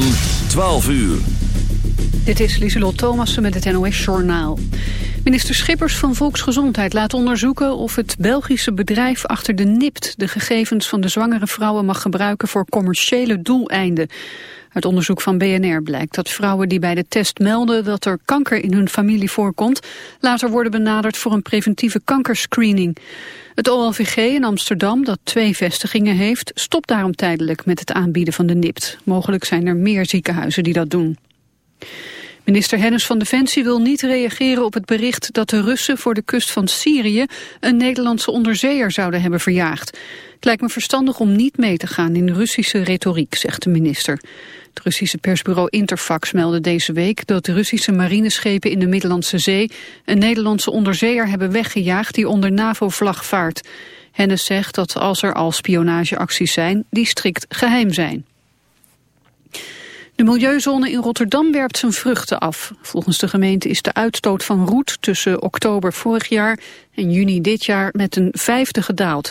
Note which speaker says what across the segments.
Speaker 1: van 12 uur.
Speaker 2: Dit is Lieselot Thomassen met het NOS-journaal. Minister Schippers van Volksgezondheid laat onderzoeken of het Belgische bedrijf achter de NIPT de gegevens van de zwangere vrouwen mag gebruiken voor commerciële doeleinden. Uit onderzoek van BNR blijkt dat vrouwen die bij de test melden dat er kanker in hun familie voorkomt, later worden benaderd voor een preventieve kankerscreening. Het OLVG in Amsterdam, dat twee vestigingen heeft, stopt daarom tijdelijk met het aanbieden van de NIPT. Mogelijk zijn er meer ziekenhuizen die dat doen. Minister Hennis van Defensie wil niet reageren op het bericht dat de Russen voor de kust van Syrië een Nederlandse onderzeeër zouden hebben verjaagd. Het lijkt me verstandig om niet mee te gaan in Russische retoriek, zegt de minister. Het Russische persbureau Interfax meldde deze week dat Russische marineschepen in de Middellandse Zee een Nederlandse onderzeeër hebben weggejaagd die onder NAVO-vlag vaart. Hennis zegt dat als er al spionageacties zijn, die strikt geheim zijn. De milieuzone in Rotterdam werpt zijn vruchten af. Volgens de gemeente is de uitstoot van roet tussen oktober vorig jaar en juni dit jaar met een vijfde gedaald.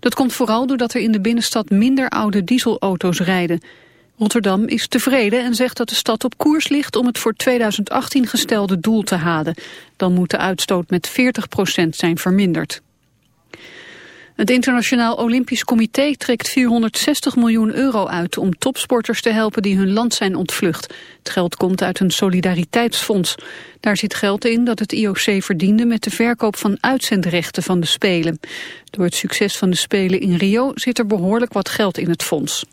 Speaker 2: Dat komt vooral doordat er in de binnenstad minder oude dieselauto's rijden. Rotterdam is tevreden en zegt dat de stad op koers ligt om het voor 2018 gestelde doel te halen. Dan moet de uitstoot met 40% zijn verminderd. Het Internationaal Olympisch Comité trekt 460 miljoen euro uit om topsporters te helpen die hun land zijn ontvlucht. Het geld komt uit een solidariteitsfonds. Daar zit geld in dat het IOC verdiende met de verkoop van uitzendrechten van de Spelen. Door het succes van de Spelen in Rio zit er behoorlijk wat geld in het fonds.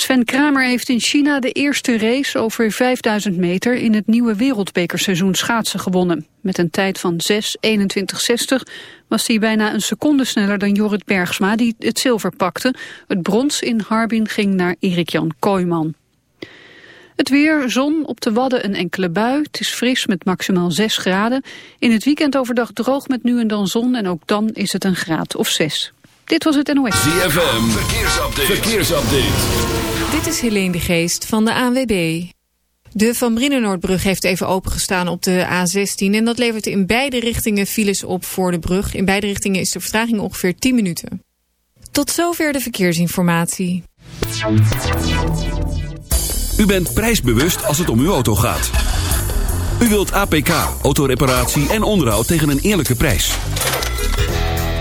Speaker 2: Sven Kramer heeft in China de eerste race over 5000 meter in het nieuwe wereldbekerseizoen schaatsen gewonnen. Met een tijd van 6.21.60 was hij bijna een seconde sneller dan Jorrit Bergsma die het zilver pakte. Het brons in Harbin ging naar Erik-Jan Kooijman. Het weer, zon, op de Wadden een enkele bui. Het is fris met maximaal 6 graden. In het weekend overdag droog met nu en dan zon en ook dan is het een graad of 6. Dit was het NOS.
Speaker 1: ZFM, verkeersupdate. verkeersupdate.
Speaker 3: Dit is Helene de Geest van de ANWB. De Van Brienenoordbrug heeft even opengestaan op de A16... en dat levert in beide richtingen files op voor de brug. In beide richtingen is de vertraging ongeveer 10 minuten. Tot zover de verkeersinformatie.
Speaker 1: U bent prijsbewust als het om uw auto gaat. U wilt APK, autoreparatie en onderhoud tegen een eerlijke prijs.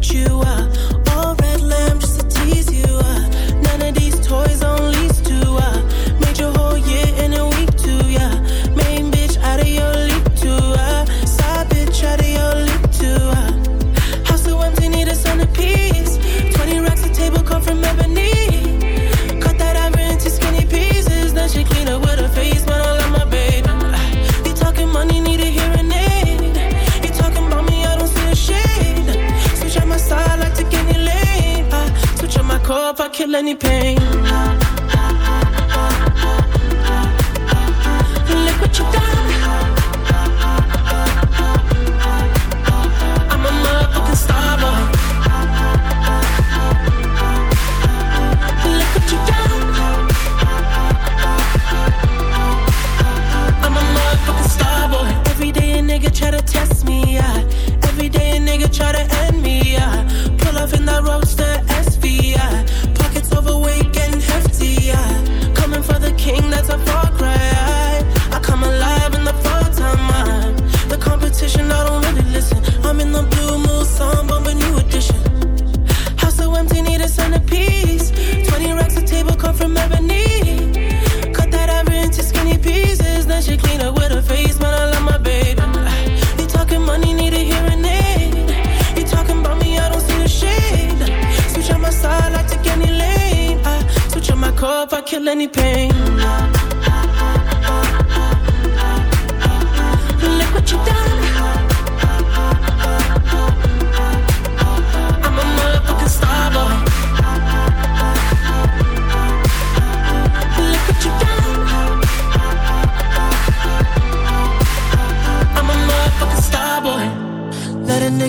Speaker 4: You.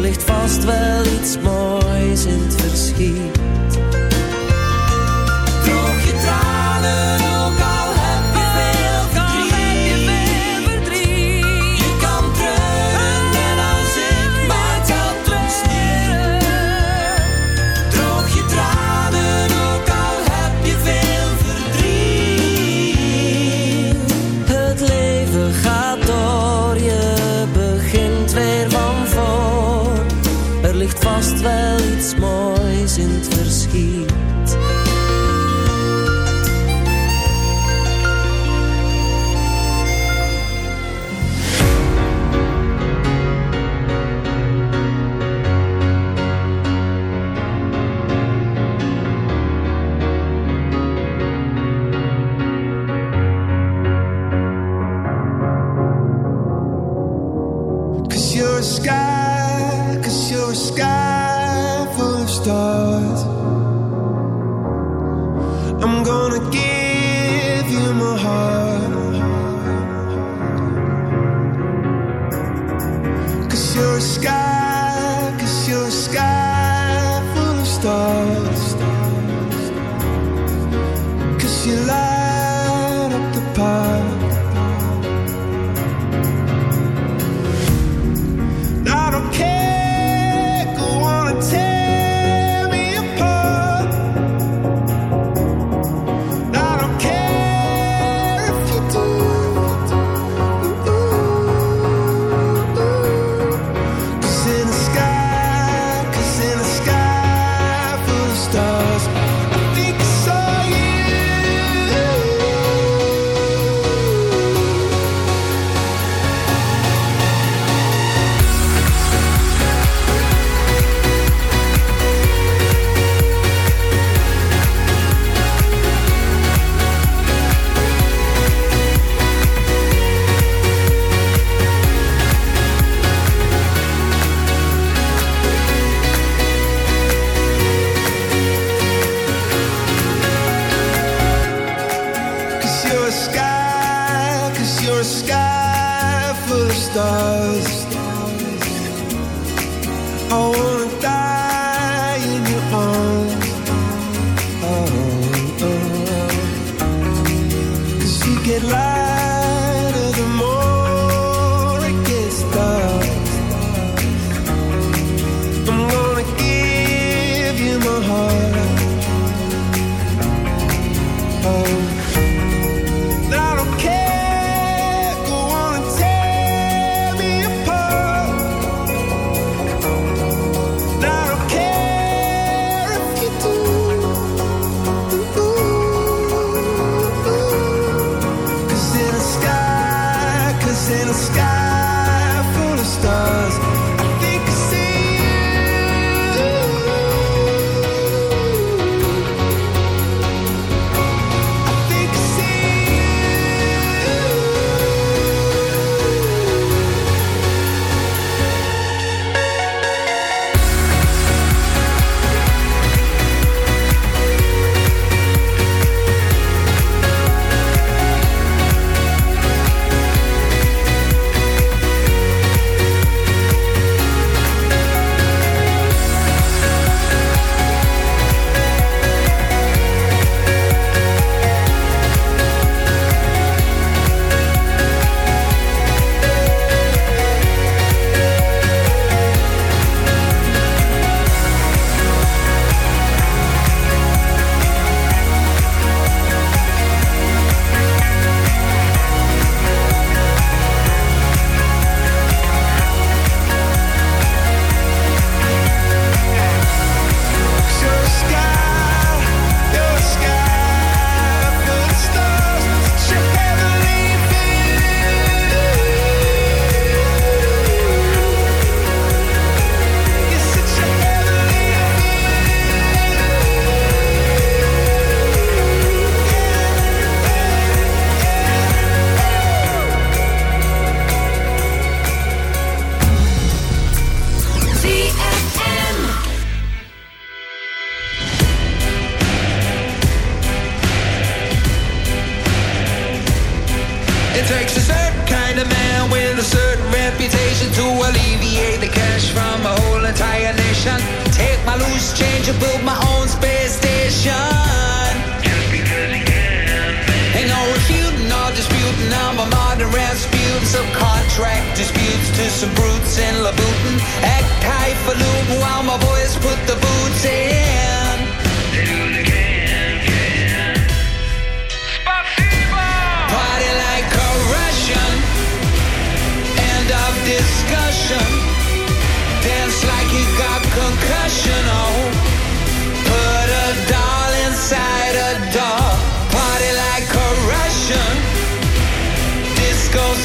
Speaker 5: ligt vast wel iets moois in het verschiet. Droog je tranen.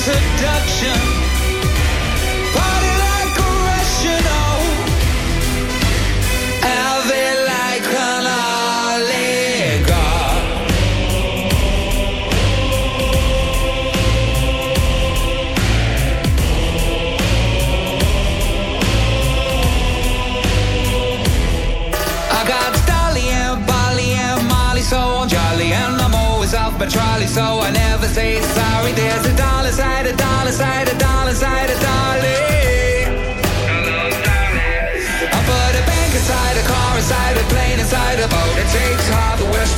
Speaker 6: seduction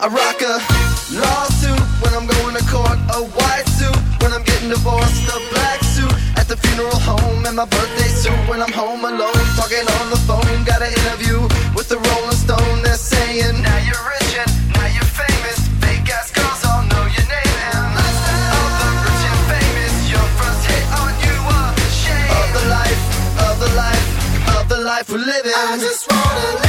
Speaker 7: I rock a lawsuit when I'm going to court, a white suit when I'm getting divorced, a black suit at the funeral home, and my birthday suit when I'm home alone, talking on the phone. Got an interview with the Rolling Stone. They're saying, Now you're rich and now you're famous. Fake ass girls all know your name. And of the rich and famous, your first hit on you a shame of the life, of the life, of the life we're living. I just wanna live.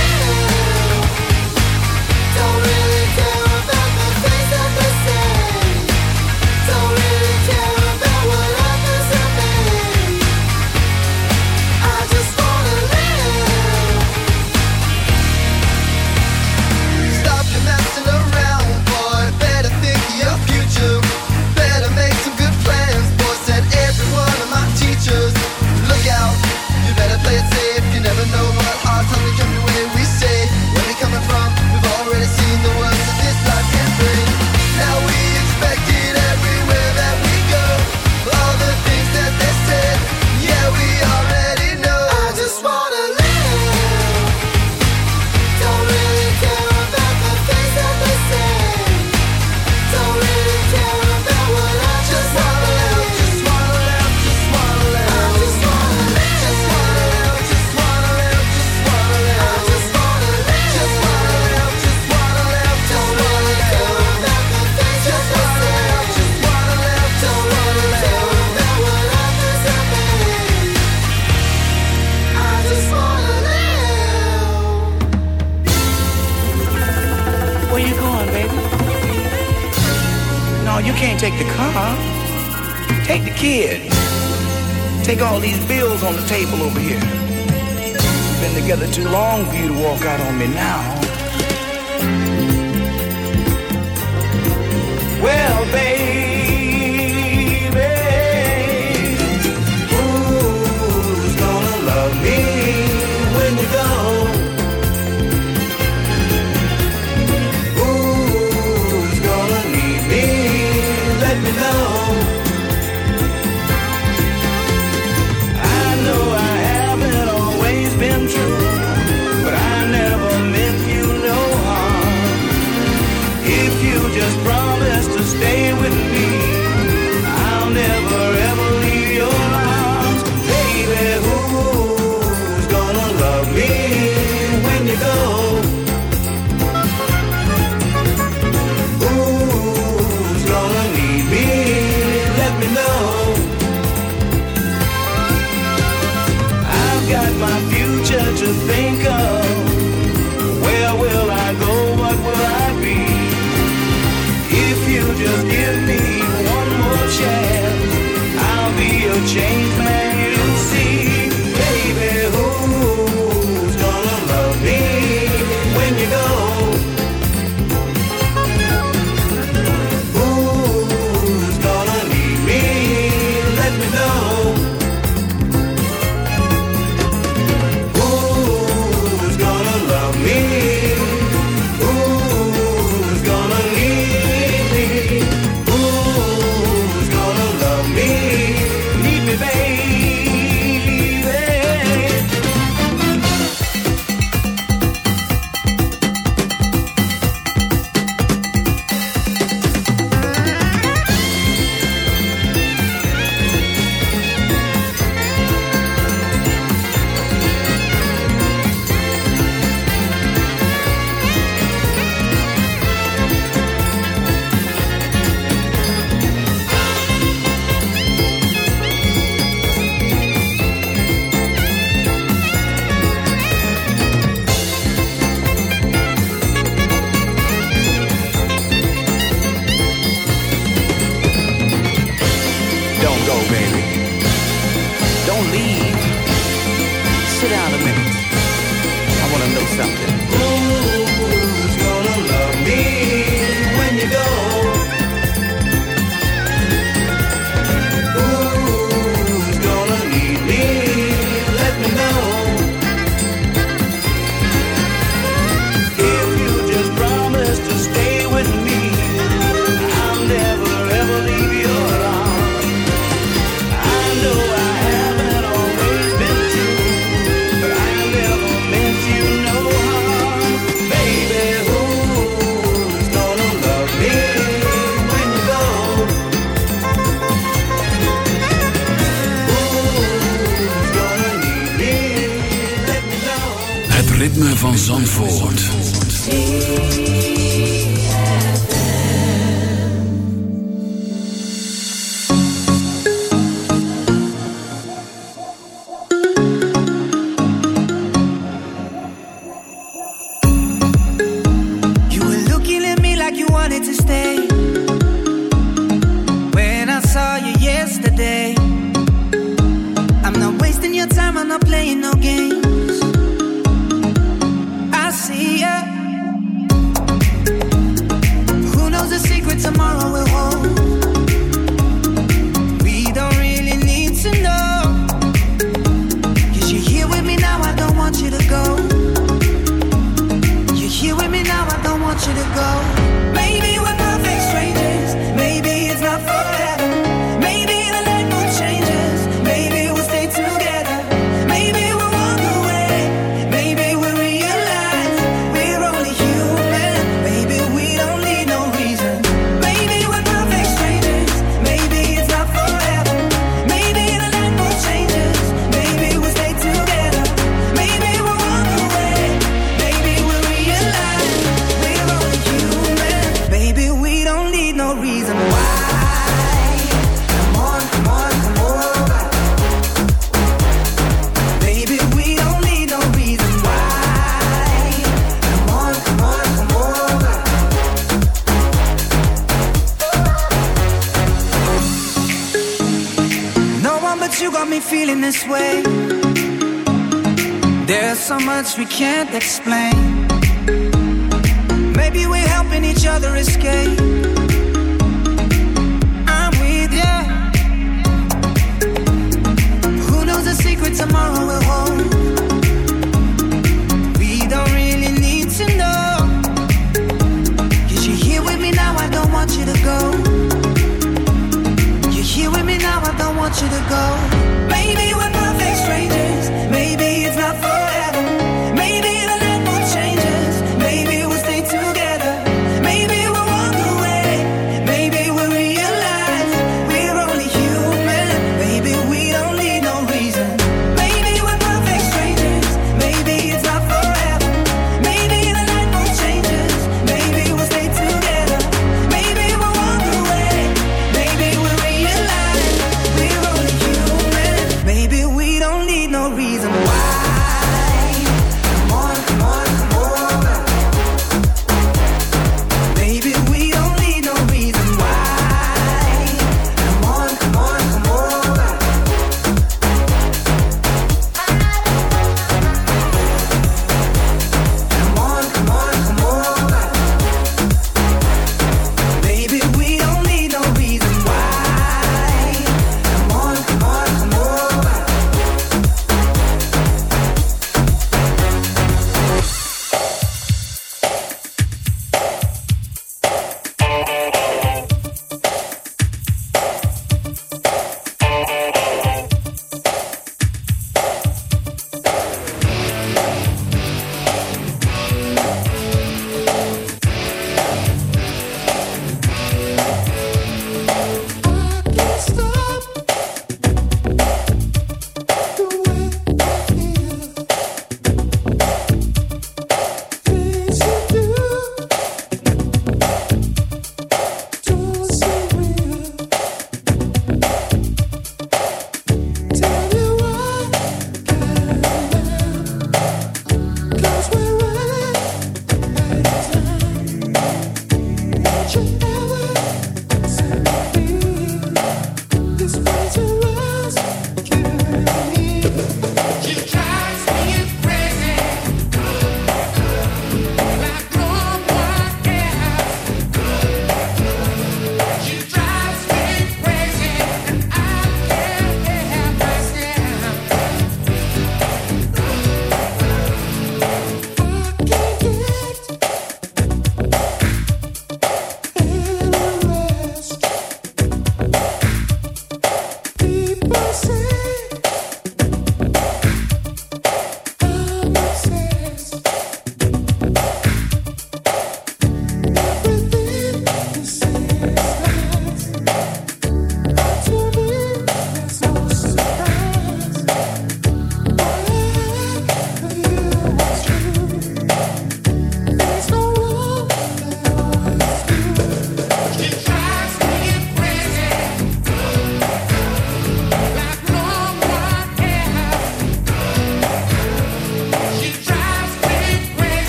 Speaker 7: Uh-huh.
Speaker 5: Take the kid. Take all these bills on the table over here. Been together too long for you to walk out on me now. Well, baby.